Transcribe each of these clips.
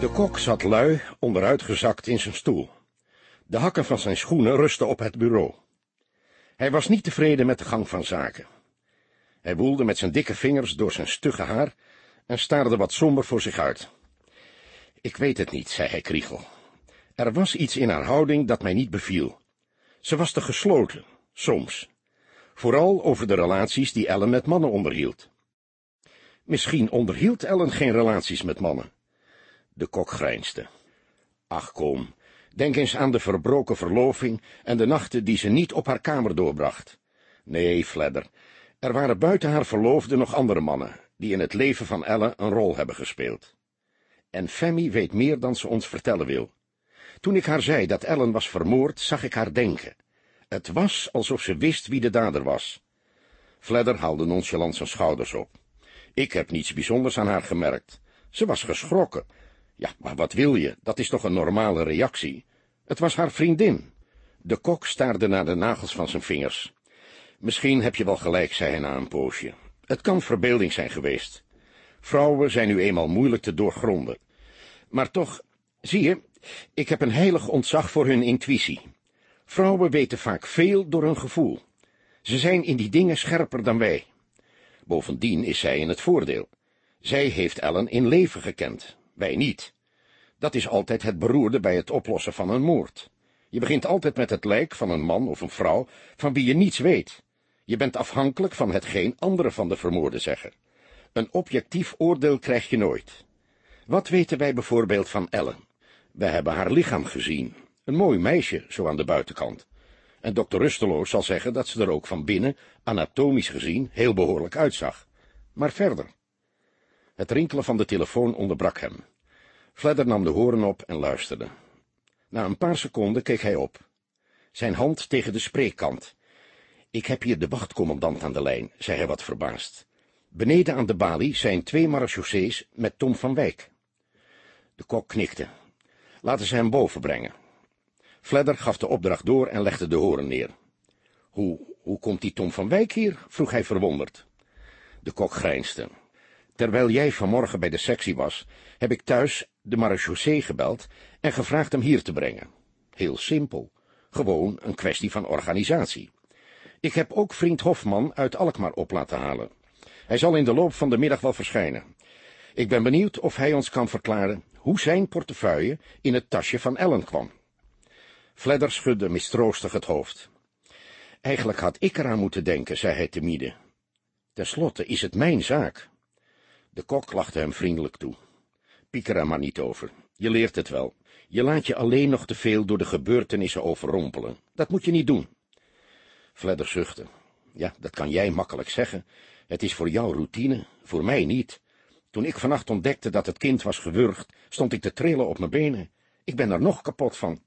De kok zat lui, onderuitgezakt in zijn stoel. De hakken van zijn schoenen rustten op het bureau. Hij was niet tevreden met de gang van zaken. Hij woelde met zijn dikke vingers door zijn stugge haar en staarde wat somber voor zich uit. Ik weet het niet, zei hij kriegel. Er was iets in haar houding dat mij niet beviel. Ze was te gesloten, soms. Vooral over de relaties die Ellen met mannen onderhield. Misschien onderhield Ellen geen relaties met mannen. De kok grijnste. Ach, kom, denk eens aan de verbroken verloving en de nachten die ze niet op haar kamer doorbracht. Nee, Fledder, er waren buiten haar verloofde nog andere mannen, die in het leven van Ellen een rol hebben gespeeld. En Femmy weet meer dan ze ons vertellen wil. Toen ik haar zei dat Ellen was vermoord, zag ik haar denken. Het was alsof ze wist wie de dader was. Fledder haalde nonchalant zijn schouders op. Ik heb niets bijzonders aan haar gemerkt. Ze was geschrokken. Ja, maar wat wil je? Dat is toch een normale reactie? Het was haar vriendin. De kok staarde naar de nagels van zijn vingers. Misschien heb je wel gelijk, zei hij na een poosje. Het kan verbeelding zijn geweest. Vrouwen zijn nu eenmaal moeilijk te doorgronden. Maar toch, zie je, ik heb een heilig ontzag voor hun intuïtie. Vrouwen weten vaak veel door hun gevoel. Ze zijn in die dingen scherper dan wij. Bovendien is zij in het voordeel. Zij heeft Ellen in leven gekend, wij niet. Dat is altijd het beroerde bij het oplossen van een moord. Je begint altijd met het lijk van een man of een vrouw van wie je niets weet. Je bent afhankelijk van hetgeen anderen van de vermoorde zeggen. Een objectief oordeel krijg je nooit. Wat weten wij bijvoorbeeld van Ellen? Wij hebben haar lichaam gezien. Een mooi meisje, zo aan de buitenkant. En dokter Rusteloos zal zeggen dat ze er ook van binnen, anatomisch gezien, heel behoorlijk uitzag. Maar verder. Het rinkelen van de telefoon onderbrak hem. Fledder nam de horen op en luisterde. Na een paar seconden keek hij op. Zijn hand tegen de spreekkant. Ik heb hier de wachtcommandant aan de lijn, zei hij wat verbaasd. Beneden aan de balie zijn twee marechaussees met Tom van Wijk. De kok knikte. Laten ze hem boven brengen. Fledder gaf de opdracht door en legde de horen neer. Hoe, hoe komt die Tom van Wijk hier? vroeg hij verwonderd. De kok grijnste. Terwijl jij vanmorgen bij de sectie was, heb ik thuis de marechaussee gebeld en gevraagd hem hier te brengen. Heel simpel. Gewoon een kwestie van organisatie. Ik heb ook vriend Hofman uit Alkmaar op laten halen. Hij zal in de loop van de middag wel verschijnen. Ik ben benieuwd of hij ons kan verklaren hoe zijn portefeuille in het tasje van Ellen kwam. Fledder schudde mistroostig het hoofd. Eigenlijk had ik eraan moeten denken, zei hij timide. Ten slotte is het mijn zaak. De kok lachte hem vriendelijk toe. Pieker er maar niet over. Je leert het wel. Je laat je alleen nog te veel door de gebeurtenissen overrompelen. Dat moet je niet doen. Fledder zuchtte. Ja, dat kan jij makkelijk zeggen. Het is voor jou routine, voor mij niet. Toen ik vannacht ontdekte dat het kind was gewurgd, stond ik te trillen op mijn benen. Ik ben er nog kapot van.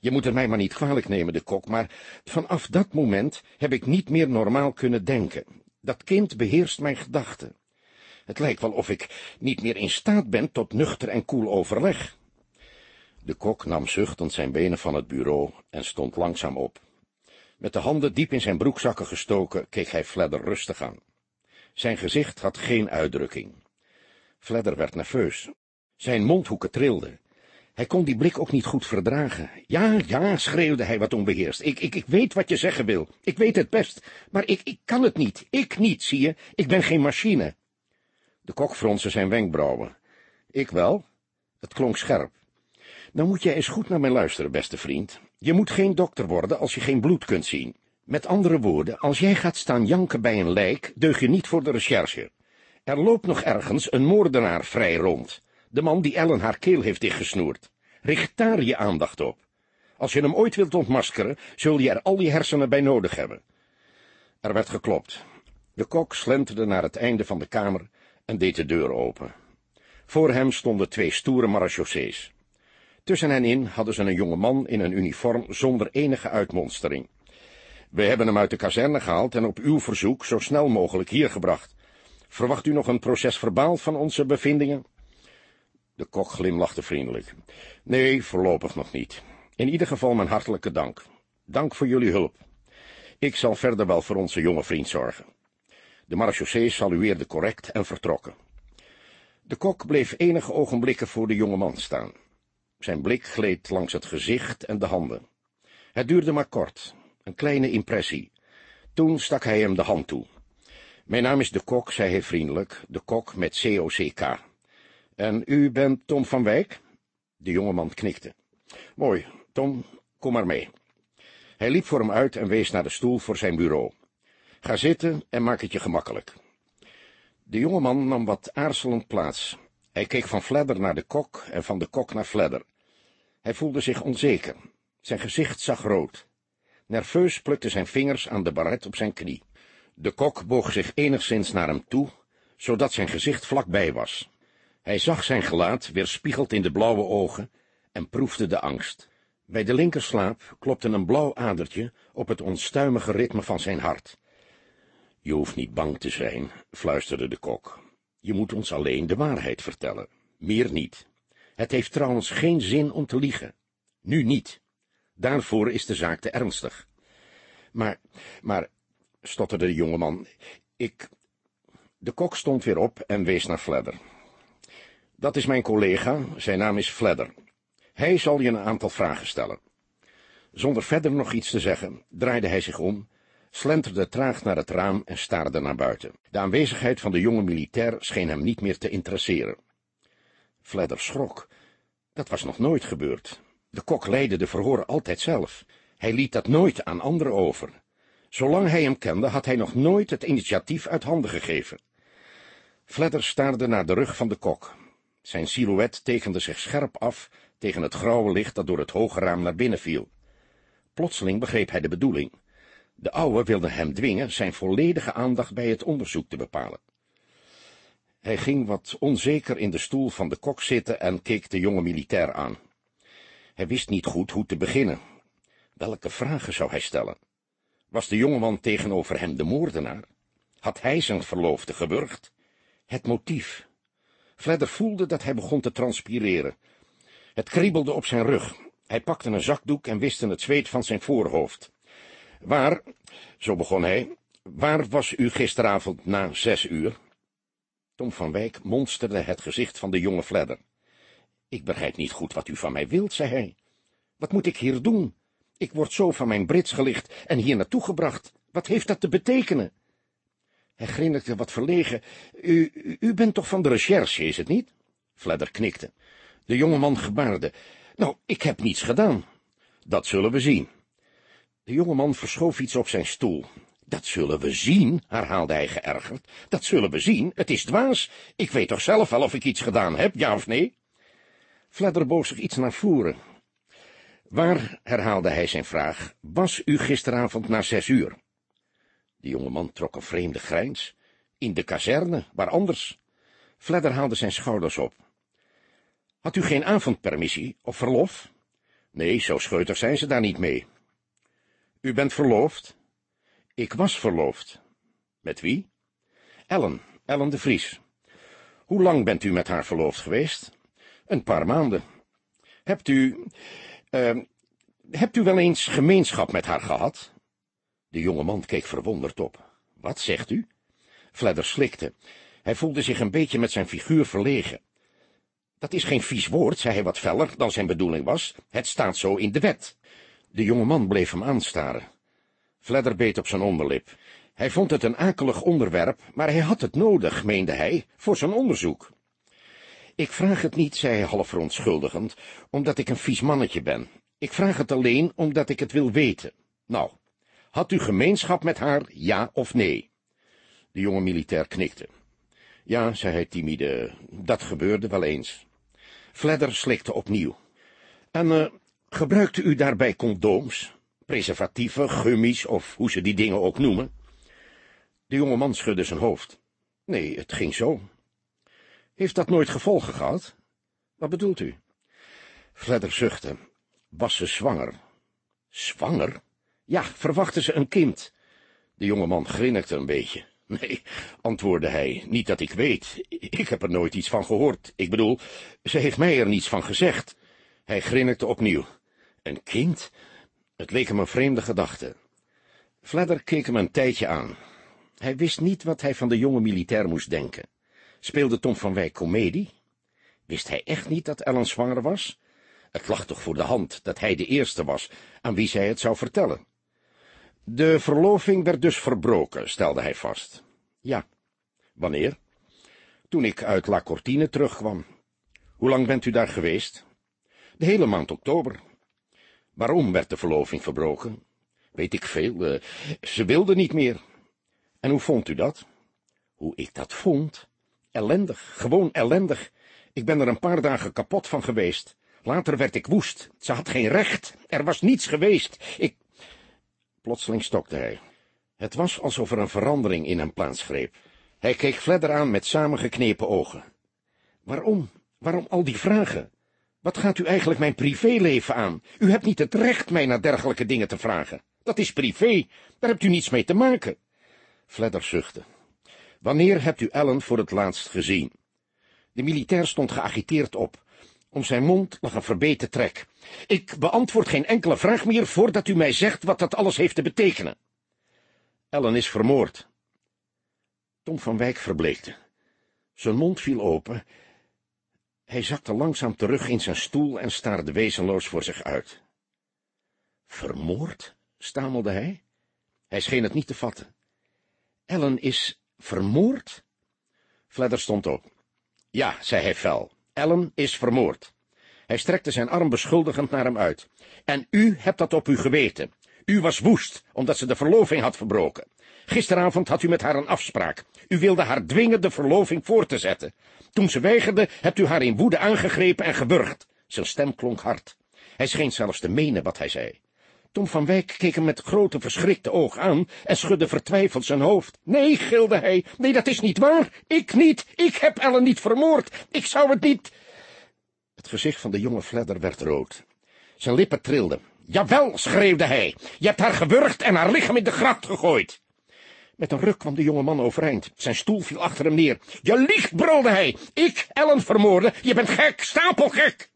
Je moet er mij maar niet kwalijk nemen, de kok, maar vanaf dat moment heb ik niet meer normaal kunnen denken. Dat kind beheerst mijn gedachten. Het lijkt wel of ik niet meer in staat ben tot nuchter en koel overleg. De kok nam zuchtend zijn benen van het bureau en stond langzaam op. Met de handen diep in zijn broekzakken gestoken, keek hij Fledder rustig aan. Zijn gezicht had geen uitdrukking. Fledder werd nerveus. Zijn mondhoeken trilden. Hij kon die blik ook niet goed verdragen. Ja, ja, schreeuwde hij wat onbeheerst. Ik, ik, ik weet wat je zeggen wil. Ik weet het best. Maar ik, ik kan het niet. Ik niet, zie je. Ik ben geen machine. De kok fronste zijn wenkbrauwen. Ik wel. Het klonk scherp. Nou moet jij eens goed naar mij luisteren, beste vriend. Je moet geen dokter worden als je geen bloed kunt zien. Met andere woorden, als jij gaat staan janken bij een lijk, deug je niet voor de recherche. Er loopt nog ergens een moordenaar vrij rond. De man die Ellen haar keel heeft dichtgesnoerd. Richt daar je aandacht op. Als je hem ooit wilt ontmaskeren, zul je er al je hersenen bij nodig hebben. Er werd geklopt. De kok slenterde naar het einde van de kamer en deed de deur open. Voor hem stonden twee stoere marechaussees. Tussen hen in hadden ze een jonge man in een uniform zonder enige uitmonstering. We hebben hem uit de kazerne gehaald en op uw verzoek zo snel mogelijk hier gebracht. Verwacht u nog een proces verbaal van onze bevindingen? De kok glimlachte vriendelijk. Nee, voorlopig nog niet. In ieder geval mijn hartelijke dank. Dank voor jullie hulp. Ik zal verder wel voor onze jonge vriend zorgen. De marechaussee salueerde correct en vertrokken. De kok bleef enige ogenblikken voor de jonge man staan. Zijn blik gleed langs het gezicht en de handen. Het duurde maar kort, een kleine impressie. Toen stak hij hem de hand toe. Mijn naam is de kok, zei hij vriendelijk, de kok met C-O-C-K. En u bent Tom van Wijk? De jongeman knikte. Mooi, Tom, kom maar mee. Hij liep voor hem uit en wees naar de stoel voor zijn bureau. Ga zitten en maak het je gemakkelijk. De jongeman nam wat aarzelend plaats. Hij keek van Fledder naar de kok en van de kok naar Fledder. Hij voelde zich onzeker. Zijn gezicht zag rood. Nerveus plukte zijn vingers aan de baret op zijn knie. De kok boog zich enigszins naar hem toe, zodat zijn gezicht vlakbij was. Hij zag zijn gelaat, weerspiegeld in de blauwe ogen, en proefde de angst. Bij de linkerslaap klopte een blauw adertje op het onstuimige ritme van zijn hart. Je hoeft niet bang te zijn, fluisterde de kok. Je moet ons alleen de waarheid vertellen, meer niet. Het heeft trouwens geen zin om te liegen. Nu niet. Daarvoor is de zaak te ernstig. Maar, maar, stotterde de jongeman, ik... De kok stond weer op en wees naar Fledder. Dat is mijn collega, zijn naam is Fledder. Hij zal je een aantal vragen stellen. Zonder verder nog iets te zeggen, draaide hij zich om, slenterde traag naar het raam en staarde naar buiten. De aanwezigheid van de jonge militair scheen hem niet meer te interesseren. Fledder schrok. Dat was nog nooit gebeurd. De kok leidde de verhoren altijd zelf. Hij liet dat nooit aan anderen over. Zolang hij hem kende, had hij nog nooit het initiatief uit handen gegeven. Fledder staarde naar de rug van de kok. Zijn silhouet tekende zich scherp af tegen het grauwe licht dat door het hoge raam naar binnen viel. Plotseling begreep hij de bedoeling. De ouwe wilde hem dwingen zijn volledige aandacht bij het onderzoek te bepalen. Hij ging wat onzeker in de stoel van de kok zitten en keek de jonge militair aan. Hij wist niet goed hoe te beginnen. Welke vragen zou hij stellen? Was de jongeman tegenover hem de moordenaar? Had hij zijn verloofde gewurgd? Het motief. Fledder voelde dat hij begon te transpireren. Het kriebelde op zijn rug. Hij pakte een zakdoek en wiste het zweet van zijn voorhoofd. Waar, zo begon hij, waar was u gisteravond na zes uur? Tom van Wijk monsterde het gezicht van de jonge Fledder. Ik begrijp niet goed wat u van mij wilt, zei hij. Wat moet ik hier doen? Ik word zo van mijn brits gelicht en hier naartoe gebracht. Wat heeft dat te betekenen? Hij grinnikte wat verlegen. U, u bent toch van de recherche, is het niet? Fledder knikte. De jonge man gebaarde. Nou, ik heb niets gedaan. Dat zullen we zien. De jonge man verschoof iets op zijn stoel. Dat zullen we zien, herhaalde hij geërgerd. Dat zullen we zien, het is dwaas. Ik weet toch zelf wel of ik iets gedaan heb, ja of nee? Fledder boog zich iets naar voren. Waar, herhaalde hij zijn vraag, was u gisteravond na zes uur? De jonge man trok een vreemde grijns. In de kazerne, waar anders? Fledder haalde zijn schouders op. Had u geen avondpermissie of verlof? Nee, zo scheutig zijn ze daar niet mee. U bent verloofd? Ik was verloofd. Met wie? Ellen, Ellen de Vries. Hoe lang bent u met haar verloofd geweest? Een paar maanden. Hebt u, uh, hebt u wel eens gemeenschap met haar gehad? De jonge man keek verwonderd op. Wat zegt u? Fledder slikte. Hij voelde zich een beetje met zijn figuur verlegen. Dat is geen vies woord, zei hij wat feller dan zijn bedoeling was. Het staat zo in de wet. De jonge man bleef hem aanstaren. Fledder beet op zijn onderlip. Hij vond het een akelig onderwerp, maar hij had het nodig, meende hij, voor zijn onderzoek. Ik vraag het niet, zei hij half verontschuldigend, omdat ik een vies mannetje ben. Ik vraag het alleen omdat ik het wil weten. Nou, had u gemeenschap met haar, ja of nee? De jonge militair knikte. Ja, zei hij timide, dat gebeurde wel eens. Fledder slikte opnieuw. En uh, gebruikte u daarbij condooms, preservatieven, gummies of hoe ze die dingen ook noemen? De jonge man schudde zijn hoofd. Nee, het ging zo. Heeft dat nooit gevolgen gehad? Wat bedoelt u? Fledder zuchtte. Was ze zwanger? Zwanger? Ja, verwachten ze een kind? De jonge man grinnikte een beetje. Nee, antwoordde hij, niet dat ik weet. Ik heb er nooit iets van gehoord. Ik bedoel, ze heeft mij er niets van gezegd. Hij grinnikte opnieuw. Een kind? Het leek hem een vreemde gedachte. Fledder keek hem een tijdje aan. Hij wist niet wat hij van de jonge militair moest denken. Speelde Tom van Wijk komedie? Wist hij echt niet dat Ellen zwanger was? Het lag toch voor de hand dat hij de eerste was aan wie zij het zou vertellen. De verloving werd dus verbroken, stelde hij vast. Ja. Wanneer? Toen ik uit La Cortine terugkwam. Hoe lang bent u daar geweest? De hele maand oktober. Waarom werd de verloving verbroken? Weet ik veel, uh, ze wilde niet meer. En hoe vond u dat? Hoe ik dat vond? Ellendig, gewoon ellendig. Ik ben er een paar dagen kapot van geweest. Later werd ik woest. Ze had geen recht. Er was niets geweest. Ik... Plotseling stokte hij. Het was alsof er een verandering in hem plaatsgreep. Hij keek Fledder aan met samengeknepen ogen. Waarom? Waarom al die vragen? Wat gaat u eigenlijk mijn privéleven aan? U hebt niet het recht mij naar dergelijke dingen te vragen. Dat is privé. Daar hebt u niets mee te maken. Fledder zuchtte. Wanneer hebt u Ellen voor het laatst gezien? De militair stond geagiteerd op. Om zijn mond lag een verbeten trek. Ik beantwoord geen enkele vraag meer voordat u mij zegt wat dat alles heeft te betekenen. Ellen is vermoord. Tom van Wijk verbleekte. Zijn mond viel open. Hij zakte langzaam terug in zijn stoel en staarde wezenloos voor zich uit. Vermoord? stamelde hij. Hij scheen het niet te vatten. Ellen is vermoord? Fledder stond op. Ja, zei hij fel, Ellen is vermoord. Hij strekte zijn arm beschuldigend naar hem uit. En u hebt dat op u geweten. U was woest, omdat ze de verloving had verbroken. Gisteravond had u met haar een afspraak. U wilde haar dwingen de verloving voor te zetten. Toen ze weigerde, hebt u haar in woede aangegrepen en gewurgd. Zijn stem klonk hard. Hij scheen zelfs te menen wat hij zei. Tom van Wijk keek hem met grote verschrikte oog aan en schudde vertwijfeld zijn hoofd. Nee, gilde hij, nee, dat is niet waar. Ik niet, ik heb Ellen niet vermoord. Ik zou het niet... Het gezicht van de jonge Fledder werd rood. Zijn lippen trilden. Jawel, schreeuwde hij, je hebt haar gewurgd en haar lichaam in de gracht gegooid. Met een ruk kwam de jonge man overeind. Zijn stoel viel achter hem neer. Je liegt, brulde hij. Ik, Ellen, vermoorden. Je bent gek, stapelgek.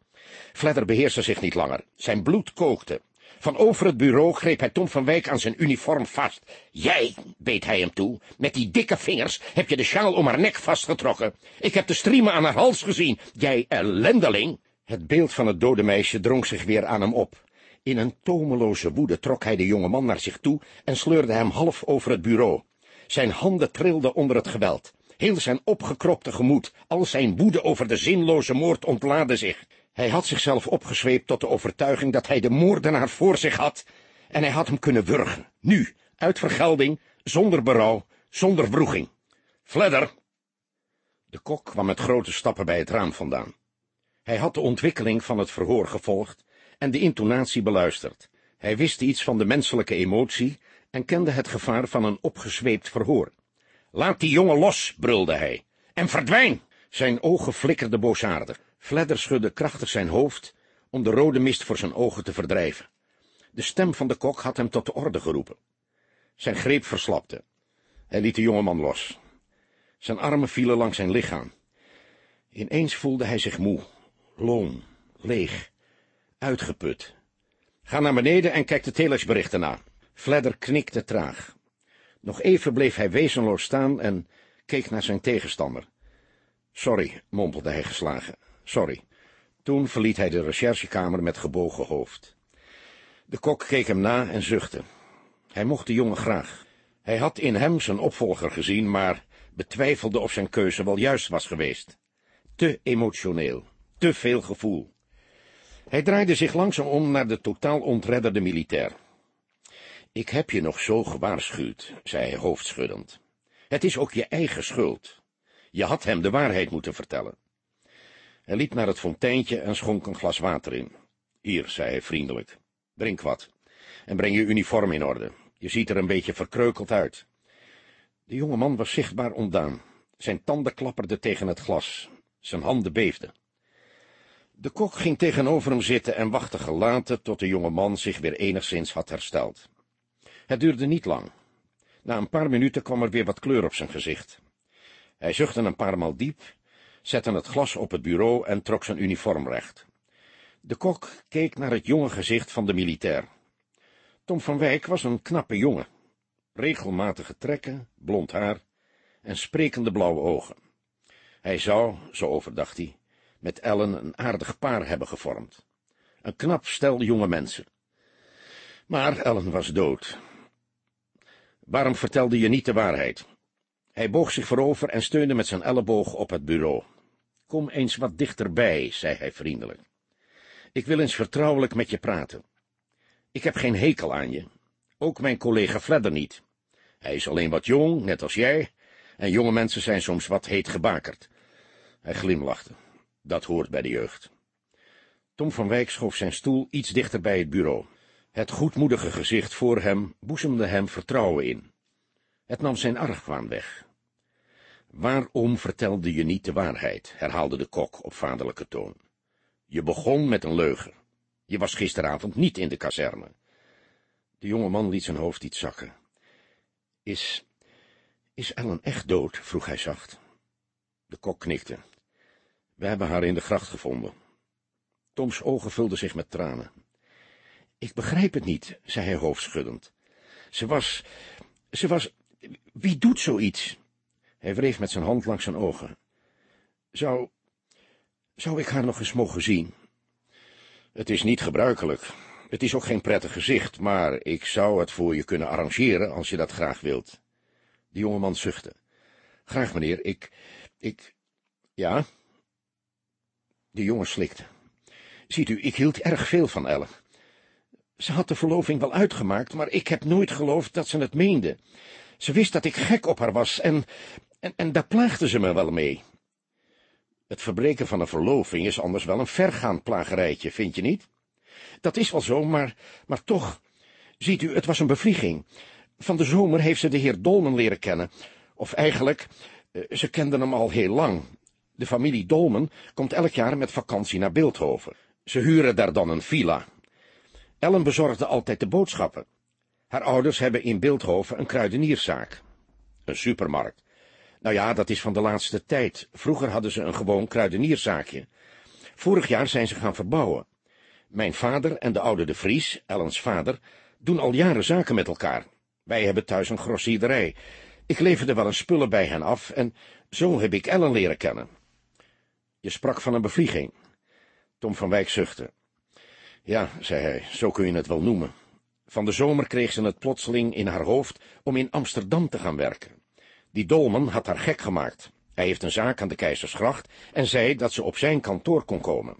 Fledder beheerste zich niet langer. Zijn bloed kookte. Van over het bureau greep hij Tom van Wijk aan zijn uniform vast. Jij, beet hij hem toe, met die dikke vingers heb je de sjaal om haar nek vastgetrokken. Ik heb de striemen aan haar hals gezien, jij ellendeling. Het beeld van het dode meisje drong zich weer aan hem op. In een tomeloze woede trok hij de jonge man naar zich toe en sleurde hem half over het bureau. Zijn handen trilden onder het geweld. Heel zijn opgekropte gemoed, al zijn woede over de zinloze moord ontlaadde zich. Hij had zichzelf opgezweept tot de overtuiging dat hij de moordenaar voor zich had, en hij had hem kunnen wurgen, nu, uit vergelding, zonder berouw, zonder wroeging. Fledder! De kok kwam met grote stappen bij het raam vandaan. Hij had de ontwikkeling van het verhoor gevolgd en de intonatie beluisterd. Hij wist iets van de menselijke emotie en kende het gevaar van een opgezweept verhoor. Laat die jongen los, brulde hij, en verdwijn! Zijn ogen flikkerden boosaardig. Fledder schudde krachtig zijn hoofd om de rode mist voor zijn ogen te verdrijven. De stem van de kok had hem tot de orde geroepen. Zijn greep verslapte. Hij liet de jongeman los. Zijn armen vielen langs zijn lichaam. Ineens voelde hij zich moe, loom, leeg, uitgeput. Ga naar beneden en kijk de telexberichten na. Fledder knikte traag. Nog even bleef hij wezenloos staan en keek naar zijn tegenstander. Sorry, mompelde hij geslagen. Sorry. Toen verliet hij de recherchekamer met gebogen hoofd. De kok keek hem na en zuchtte. Hij mocht de jongen graag. Hij had in hem zijn opvolger gezien, maar betwijfelde of zijn keuze wel juist was geweest. Te emotioneel, te veel gevoel. Hij draaide zich langzaam om naar de totaal ontredderde militair. Ik heb je nog zo gewaarschuwd, zei hij hoofdschuddend. Het is ook je eigen schuld. Je had hem de waarheid moeten vertellen. Hij liep naar het fonteintje en schonk een glas water in. Hier, zei hij vriendelijk, drink wat, en breng je uniform in orde. Je ziet er een beetje verkreukeld uit. De jonge man was zichtbaar ontdaan. Zijn tanden klapperden tegen het glas. Zijn handen beefden. De kok ging tegenover hem zitten en wachtte gelaten tot de jonge man zich weer enigszins had hersteld. Het duurde niet lang. Na een paar minuten kwam er weer wat kleur op zijn gezicht. Hij zuchtte een paar maal diep zette het glas op het bureau en trok zijn uniform recht. De kok keek naar het jonge gezicht van de militair. Tom van Wijk was een knappe jongen. Regelmatige trekken, blond haar en sprekende blauwe ogen. Hij zou, zo overdacht hij, met Ellen een aardig paar hebben gevormd. Een knap stel jonge mensen. Maar Ellen was dood. Waarom vertelde je niet de waarheid? Hij boog zich voorover en steunde met zijn elleboog op het bureau. Kom eens wat dichterbij, zei hij vriendelijk. Ik wil eens vertrouwelijk met je praten. Ik heb geen hekel aan je. Ook mijn collega Fledder niet. Hij is alleen wat jong, net als jij, en jonge mensen zijn soms wat heet gebakerd. Hij glimlachte. Dat hoort bij de jeugd. Tom van Wijk schoof zijn stoel iets dichter bij het bureau. Het goedmoedige gezicht voor hem boezemde hem vertrouwen in. Het nam zijn argwaan weg. Waarom vertelde je niet de waarheid, herhaalde de kok op vaderlijke toon. Je begon met een leugen. Je was gisteravond niet in de kazerne. De jonge man liet zijn hoofd iets zakken. Is, is Ellen echt dood? vroeg hij zacht. De kok knikte. We hebben haar in de gracht gevonden. Toms ogen vulden zich met tranen. Ik begrijp het niet, zei hij hoofdschuddend. Ze was, ze was, wie doet zoiets? Hij wreef met zijn hand langs zijn ogen. Zou, zou ik haar nog eens mogen zien? Het is niet gebruikelijk. Het is ook geen prettig gezicht, maar ik zou het voor je kunnen arrangeren als je dat graag wilt. De jongeman zuchtte. Graag, meneer, ik, ik, ja? De jongen slikte. Ziet u, ik hield erg veel van Elle. Ze had de verloving wel uitgemaakt, maar ik heb nooit geloofd dat ze het meende. Ze wist dat ik gek op haar was, en, en, en daar plaagde ze me wel mee. Het verbreken van een verloving is anders wel een vergaand plagerijtje, vind je niet? Dat is wel zo, maar, maar toch. Ziet u, het was een bevlieging. Van de zomer heeft ze de heer Dolmen leren kennen. Of eigenlijk, eh, ze kenden hem al heel lang. De familie Dolmen komt elk jaar met vakantie naar Beeldhoven. Ze huren daar dan een villa. Ellen bezorgde altijd de boodschappen. Haar ouders hebben in Beeldhoven een kruidenierszaak. Een supermarkt. Nou ja, dat is van de laatste tijd. Vroeger hadden ze een gewoon kruidenierszaakje. Vorig jaar zijn ze gaan verbouwen. Mijn vader en de oude de Vries, Ellens vader, doen al jaren zaken met elkaar. Wij hebben thuis een grossierderij. Ik leverde wel eens spullen bij hen af en zo heb ik Ellen leren kennen. Je sprak van een bevlieging. Tom van Wijk zuchtte. Ja, zei hij, zo kun je het wel noemen. Van de zomer kreeg ze het plotseling in haar hoofd om in Amsterdam te gaan werken. Die dolman had haar gek gemaakt. Hij heeft een zaak aan de Keizersgracht en zei dat ze op zijn kantoor kon komen.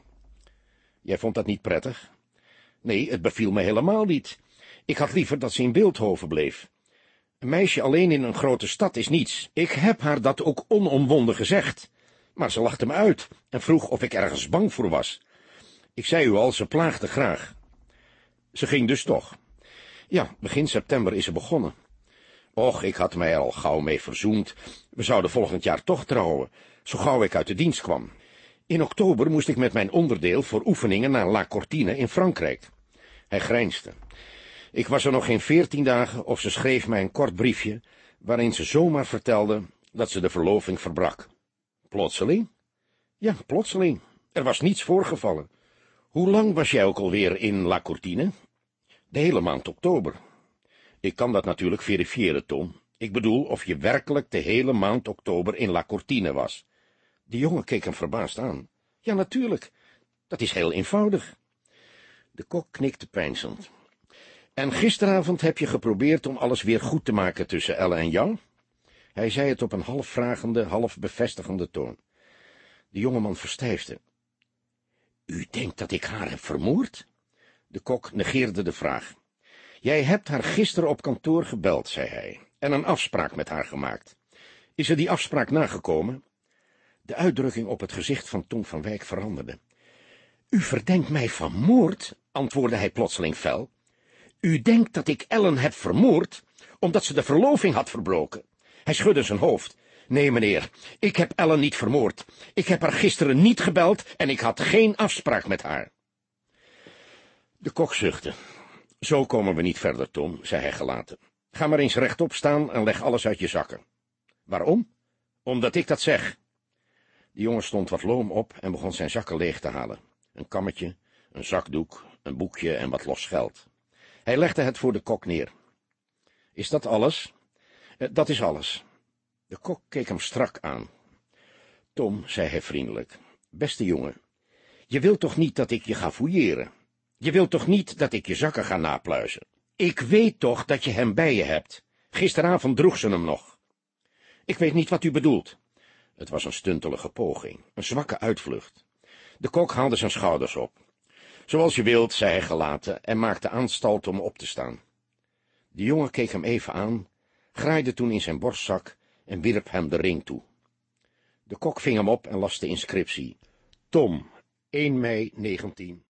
Jij vond dat niet prettig? Nee, het beviel me helemaal niet. Ik had liever dat ze in Beeldhoven bleef. Een meisje alleen in een grote stad is niets. Ik heb haar dat ook onomwonden gezegd. Maar ze lachte me uit en vroeg of ik ergens bang voor was. Ik zei u al, ze plaagde graag. Ze ging dus toch. Ja, begin september is ze begonnen. Och, ik had mij er al gauw mee verzoend. We zouden volgend jaar toch trouwen, zo gauw ik uit de dienst kwam. In oktober moest ik met mijn onderdeel voor oefeningen naar La Cortine in Frankrijk. Hij grijnsde. Ik was er nog geen veertien dagen of ze schreef mij een kort briefje, waarin ze zomaar vertelde dat ze de verloving verbrak. Plotseling? Ja, plotseling. Er was niets voorgevallen. Hoe lang was jij ook alweer in La Cortine? De hele maand oktober. Ik kan dat natuurlijk verifiëren, Tom. Ik bedoel of je werkelijk de hele maand oktober in La Cortine was. De jongen keek hem verbaasd aan. Ja, natuurlijk. Dat is heel eenvoudig. De kok knikte peinzend. En gisteravond heb je geprobeerd om alles weer goed te maken tussen Elle en jou? Hij zei het op een half vragende, half bevestigende toon. De jongeman verstijfde. U denkt dat ik haar heb vermoord? De kok negeerde de vraag. Jij hebt haar gisteren op kantoor gebeld, zei hij, en een afspraak met haar gemaakt. Is er die afspraak nagekomen? De uitdrukking op het gezicht van Tom van Wijk veranderde. U verdenkt mij van moord, antwoordde hij plotseling fel. U denkt dat ik Ellen heb vermoord, omdat ze de verloving had verbroken. Hij schudde zijn hoofd. Nee, meneer, ik heb Ellen niet vermoord. Ik heb haar gisteren niet gebeld en ik had geen afspraak met haar. De kok zuchtte. Zo komen we niet verder, Tom, zei hij gelaten. Ga maar eens rechtop staan en leg alles uit je zakken. Waarom? Omdat ik dat zeg. De jongen stond wat loom op en begon zijn zakken leeg te halen. Een kammetje, een zakdoek, een boekje en wat los geld. Hij legde het voor de kok neer. Is dat alles? Eh, dat is alles. De kok keek hem strak aan. Tom, zei hij vriendelijk, beste jongen, je wilt toch niet dat ik je ga fouilleren? Je wilt toch niet dat ik je zakken ga napluizen? Ik weet toch dat je hem bij je hebt. Gisteravond droeg ze hem nog. Ik weet niet wat u bedoelt. Het was een stuntelige poging, een zwakke uitvlucht. De kok haalde zijn schouders op. Zoals je wilt, zei hij gelaten en maakte aanstalt om op te staan. De jongen keek hem even aan, graaide toen in zijn borstzak en wierp hem de ring toe. De kok ving hem op en las de inscriptie. Tom, 1 mei 19.